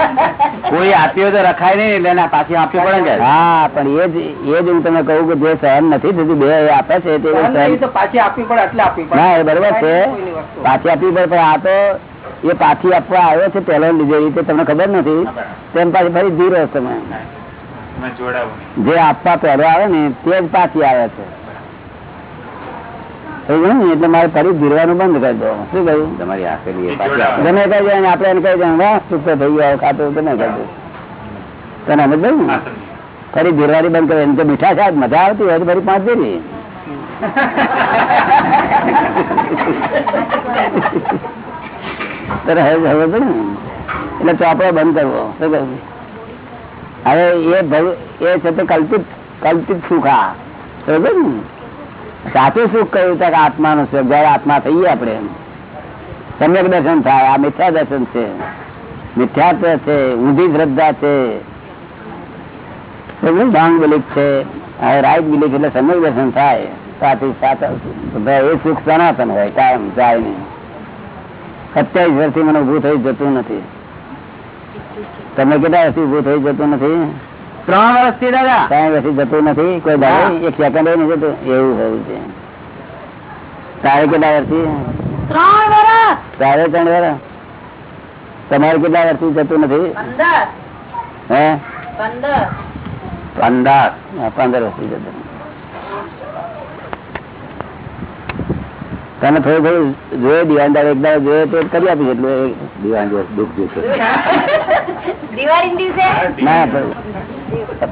કોઈ આપ્યો તો રખાય નહીં એટલે પાછી આપવી પડે હા પણ એ જ એ જ હું તમને કહું કે જે સહન નથી થતું બે આપે છે તે પાછી આપવી પડે એટલે આપવી પડે. હા એ બરોબર છે. પાછી આપવી પડે પણ આ તો એ પાછી આપવા આવ્યો છે પેલો લીધે રીતે તમને ખબર નથી. તેમ પાછી ફરી ધીરો તમે. જે આપવા પહેલો આવે ને તે જ પાછી આવે છે? એટલે મારે ફરી ધીરવાનું બંધ કરી દો. શું કહ્યું? તમારી આખરી એ કહી જાય આપડે આપણે એને કહી જાય વાહ ચૂપ થઈ ગયો ખાતો ગમે દો તને સમજ ને? ફરી ધીરવાની બંધ કરે એમ તો મીઠા સાહેબ મજા આવતી હોય તો ફરી પાંચ તને હવે ને? એટલે ચોપડો બંધ કરવો. શું કહ્યું? હવે એ ભવ- એ છે તો કલ્પિત કલ્પિત સુખા. બરોબર ને? સાચું સુખ કહ્યું કે આત્માનું સુખ જયારે આત્મા થઈએ આપણે સમ્યક દર્શન થાય, આ મિથ્યા દર્શન છે. મિથ્યાત્વ છે ઊંધી શ્રદ્ધા છે. ડાંગ બિલીફ છે. રાઈટ બિલીફ એટલે સમ્યક દર્શન થાય. સાથી સાચા એ સુખ સનાતન હોય, કાયમ, જાય નહીં. સત્યાવીસ વર્ષથી મને ઉભું થઈ જતું નથી. તમે કેટલા વર્ષથી ઉભું થઈ જતું નથી? ત્રણ વર્ષથી દાદા? ત્રણ વર્ષથી જતું નથી કોઈ દાદા એક સેકન્ડ નહીં જતું એવું થયું છે. તારે કેટલા વર્ષથી? ત્રણ વર્ષ તારે ત્રણ વર્ષ તમારે કેટલા વર્ષથી જતું નથી? હે? પંદર. પંદર. પંદર વર્ષથી જતું. તમે થોડું થોડું જોયે દિવાનદાર એક દાડો જોયે તો કરી આપીશ એટલે એ દિવાન દુઃખ જોશે ના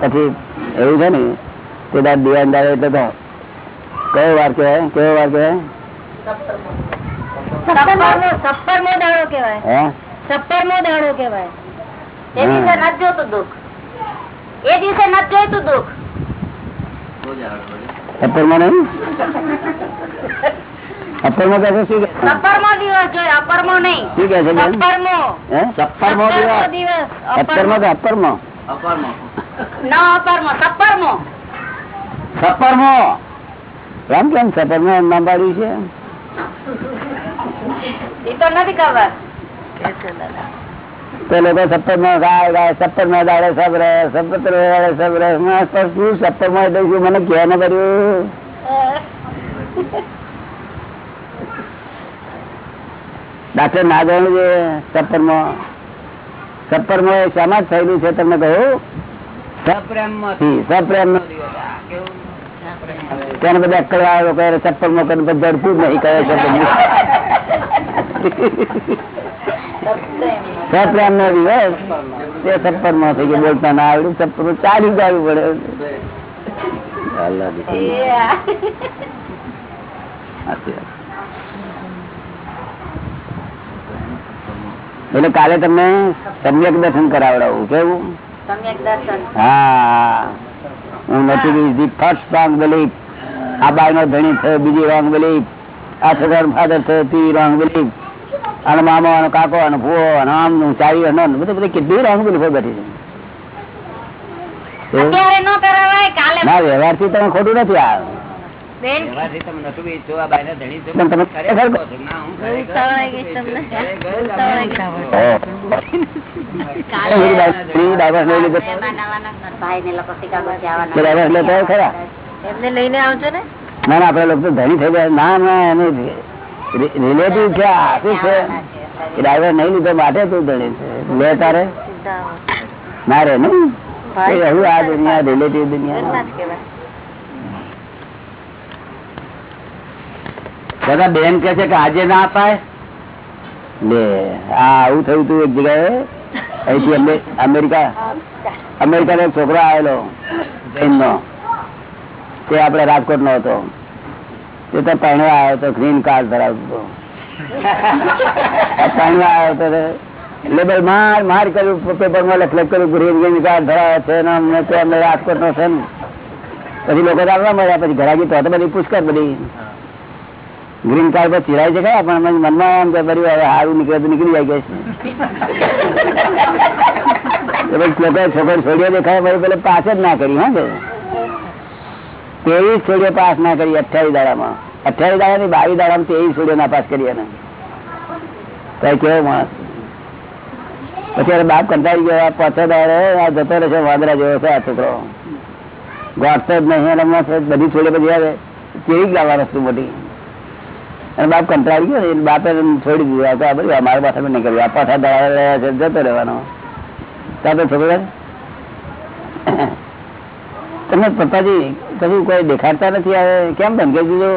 પછી એવું છે ને તે દાડ દિવાનદાર એટલે તો કયો વાર કહેવાય? કયો વાર કહેવાય? સપ્પરમો દાડો કેવાય હે? સપ્પરમો દાડો કેવાય એ. દિવસે નથી જોતું દુઃખ. એ દિવસે નથી જોઈતું દુઃખ. અપરમાં નહીં? અપરમાં કહે છે શું છે? દિવસ જોઈએ અપરમો નહીં. શું કે છે અપરમો હે? સપ્પરમો દિવસ. અપરમો સપ્પરમાં અપરમો? અપરમો. ના અપરમો સપરમો સપરમો રામ કેમ સપરમો એમ નામ પાડ્યું છે? એ તો નથી ખબર. તો લોકો સપ્પરમાં ગાય ગાય સપ્પરમાં દાડે સબ રહે સપત્ર દાડે સબ રહે શું સપ્પરમાં એટલે શું મને કહે ને કર્યું ડાક્ટર ના જે છે સપ્પરમાં સપ્પરમાં એ શામાં થયેલું છે તમને કહ્યું સપ્રેમમાંથી સપ્રેમ. નો બધા અક્કલ લોકો ચપ્પલમાં કરીને બધા અડધું જ નહીં કહે છે સપ્રેમ નો દિવસ તે સપ્પરમાં થઈ ગયો. બોલતા ના આવડ્યું સપ્પરનું ચાલી જવું પડે. અલ્લાહ દીકરી. સાચી વાત. એટલે કાલે તમને સમ્યક દર્શન કરાવડાવું કેવું? હા. હું નથી ધી ફર્સ્ટ રોંગ બિલીફ આ બાય નો ધણી થયો બીજી રોંગ બિલીફ આ છોકરા ફાધર થયો ત્રીજી રોંગ બિલીફ અને મામો અને કાકો અને ભૂવો અને આમ નું ચાવી અને બધું બધું કેટલી રોંગ બિલીફો બેઠી છે. નો કરાવાય કાલે ના વ્યવહારથી તમે ખોટું નથી આ. આપડે લોકો ધણી થઈ ગયા. ના ના એને રિલેટિવ છે શું છે. ડ્રાઈવર નહીં લીધો માટે તું ધણી છે. લે તારે. ના રે ને આ દુનિયા રિલેટિવ દુનિયા. દાદા, બેન કે છે કે આજે ના અપાય લે, આ આવું થયું હતું એક જગ્યાએ? અહીંથી અમેરિકા અમેરિકા નો છોકરો આવેલો જૈન નો તે આપડે રાજકોટ નો હતો. તે તો પહેણો આવ્યો હતો ગ્રીન કાર્ડ ધરાવતો પહેણો આવ્યો હતો તે લેબલ માર માર કર્યું પેપરમાં લખ લખ કર્યું ગ્રીન કાર્ડ ધરાવે છે રાજકોટ નો છે પછી લોકો આવવા મળ્યા, પછી ઘરાકી તો બધી પુષ્કર બધી. ગ્રીન કાર્ડ પર ચિરાય છે ખરા, પણ મનમાં એમ કે ફરી હવે સારું નીકળે તો નીકળી જાય કે છે. તો પછી લોકો છોકરી છોડીઓ દેખાય પેલે પાસ જ ના કરી, હા તેવીસ છોડીએ પાસ ના કરી અઠ્યાવીસ દાડામાં. અઠ્યાવીસ દાડા ની બાવીસ દાડામાં તેવીસ છોડીએ ના પાસ કરી એને. કઈ કેવો માણસ. પછી અરે બાપ કંટાળી ગયો પાછો દાડે, આ જતો રહેશે વાદરા જેવો છે આ છોકરો. ગોઠતો જ નહીં, અને બધી છોડે પછી આવે કેવી જ લાવવા રસ્તું મોટી અને બાપ કંટાળી ગયો ને બાપે છોડી દીધું. બધું અમારા પાસે નહીં કર્યું આ પાછા રહ્યા છે, જતો રહેવાનો. ત્યાં છોકરા તમે પપ્પાજી, કશું કોઈ દેખાડતા નથી આવે કેમ બંધ દીધો?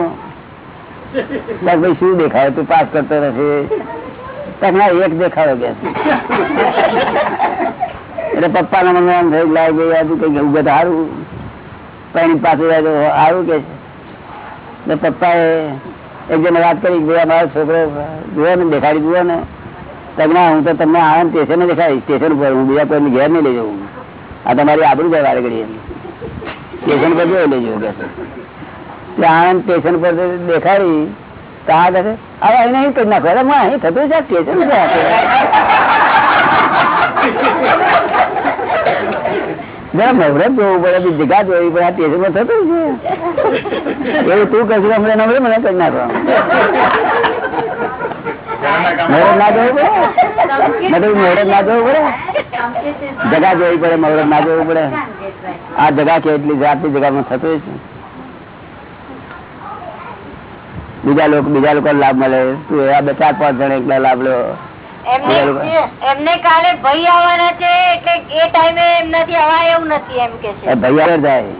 ભાઈ, શું દેખાય તું પાસ કરતો નથી. તાર ના, એક દેખાડો કે. એટલે પપ્પાના મનમાં એમ થયું લાગ કઈ ઉભે તો સારું પણ પાછું સારું કે પપ્પાએ એક જણ વાત કરી ગયા અમારો છોકરો, જુઓ ને, દેખાડી જુઓ ને. તમને હું તો તમને આણંદ સ્ટેશન દેખાડી સ્ટેશન પર હું બીજા કોઈને ઘેર નહીં લઈ જવું. આ તમારી આબરું જાય વારે ઘડી સ્ટેશન પર જોઈ લઈ કે છે. ત્યાં સ્ટેશન પર દેખાડી, તો આ કહે હવે અહીં નહીં કરી નાખો છે સ્ટેશન છે. નવરત જોવું પડે જગા જોવી પડે આ થતું છે. એવું તું કશું અમને નવરે મને કરી નાખો. ના જોવું પડે? બધું ના જોવું પડે? જગા જોવી પડે મોરત ના જોવું પડે. આ જગા કેટલી એટલી જાતની જગામાં થતું છે. બીજા લોકો બીજા લોકો લાભ મળે. તું એવા બે ચાર પાંચ જણ એકલા લાભ લો. એમને કાલે ભાઈ આવવાના છે એ ટાઈમે એમનાથી અવાય એવું નથી એમ કે એ ભાઈ જાય.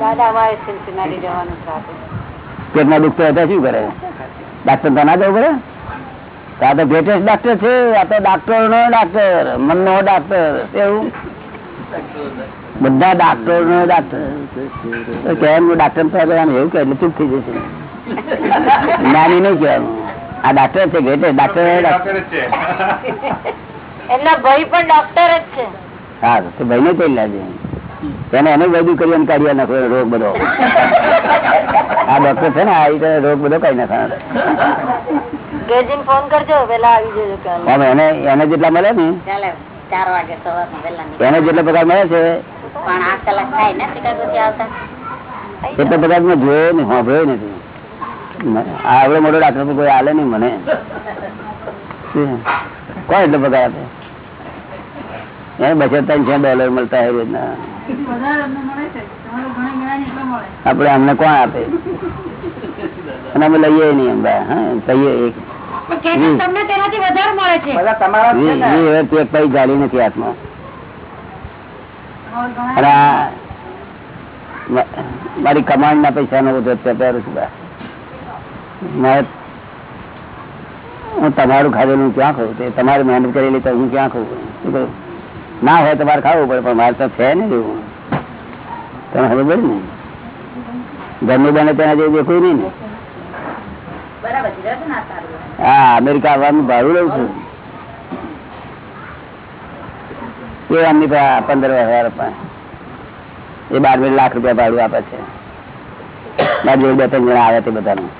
દાદા અમારે સિન્સિનાટી જવાનું છે દુખતો હતા શું કરે? ડાક્ટર તો ના જવું પડે? આ તો ગ્રેટેસ્ટ ડાક્ટર છે આ તો ડાક્ટર નો ડાક્ટર મન નો ડાક્ટર એવું બધા ડાક્ટર નો ડાક્ટર કેમ ડાક્ટર એવું કે એટલે ચૂપ થઈ જશે. જ્ઞાની નહીં કહેવાનું. આ ડાક્ટર છે ગ્રેટેસ્ટ ડાક્ટર ડોક્ટર છે. એમના ભાઈ પણ ડોક્ટર જ છે. હા તો ભાઈ ને કઈ લાગે. એને એને બધું કરી અને કાઢી નાખો રોગ બધો. આ ડોક્ટર છે ને આ રોગ બધો કઈ નાખવાનો. ફોન કરજો પેલા આવી જજો એને એને જેટલા મળે ને એને જેટલો પગાર મળે છે પણ આઠ કલાક થાય ને આવતા? એટલો પગાર મેં જોયો નહીં સાંભળ્યો નથી. આ આવડો મોટો ડાક્ટર તો કોઈ આલે નહીં મને. કોણ એટલો પગાર આપે? એને બચત ત્રણ છે ડોલર મળતા હોય રોજના આપડે અમને કોણ આપે? અને અમે લઈએ નહીં અંબા હા કહીએ એક. નથી હાથમાં અને મારી કમાન્ડ ના પૈસા નો બા. મારે હું તમારું ખાધેલું ક્યાં ખાવું તે તમારી મહેનત કરેલી તો હું ક્યાં ખાવું ના હોય તમારે ખાવું પડે પણ મારે તો છે ને એવું. તમે ખબર પડે ને? ઘરનું બને તેના જેવું દેખું નહીં ને. હા અમેરિકા આવવાનું ભાડું લઉં છું. એ એમની પંદર હજાર. એ બાર લાખ રૂપિયા ભાડું આપે છે. બાજુ બે ત્રણ જણા આવ્યા તે બધાનું.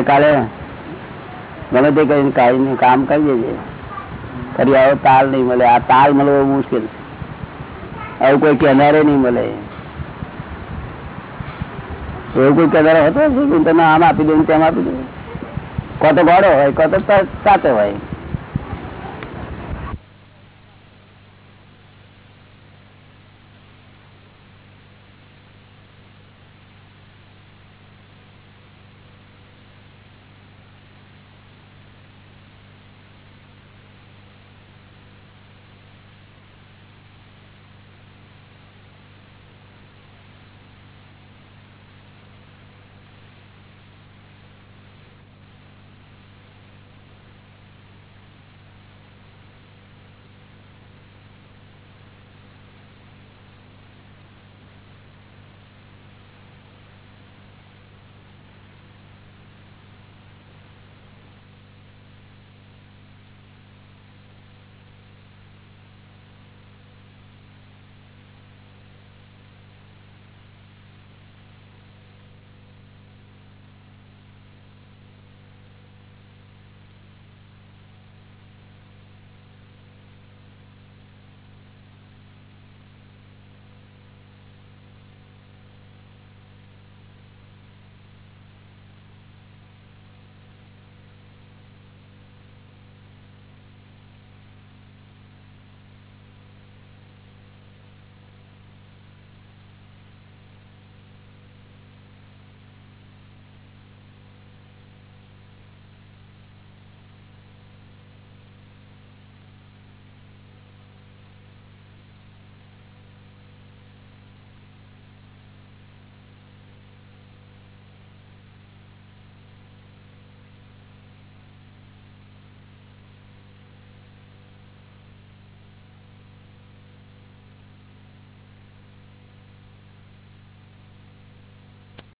એટલે કાલે ગમે તે કરીને કાઢીને કામ કરી દેજે. ફરી આવો, તાલ નહીં મળે. આ તાલ મળવો મુશ્કેલ છે. આવું કોઈ કેનારે નહીં મળે. એવું કોઈ કેનારો હતો તમે આમ આપી દઉં તેમ આપી દઉં કો તો ગોળો હોય કો તો સાચો હોય.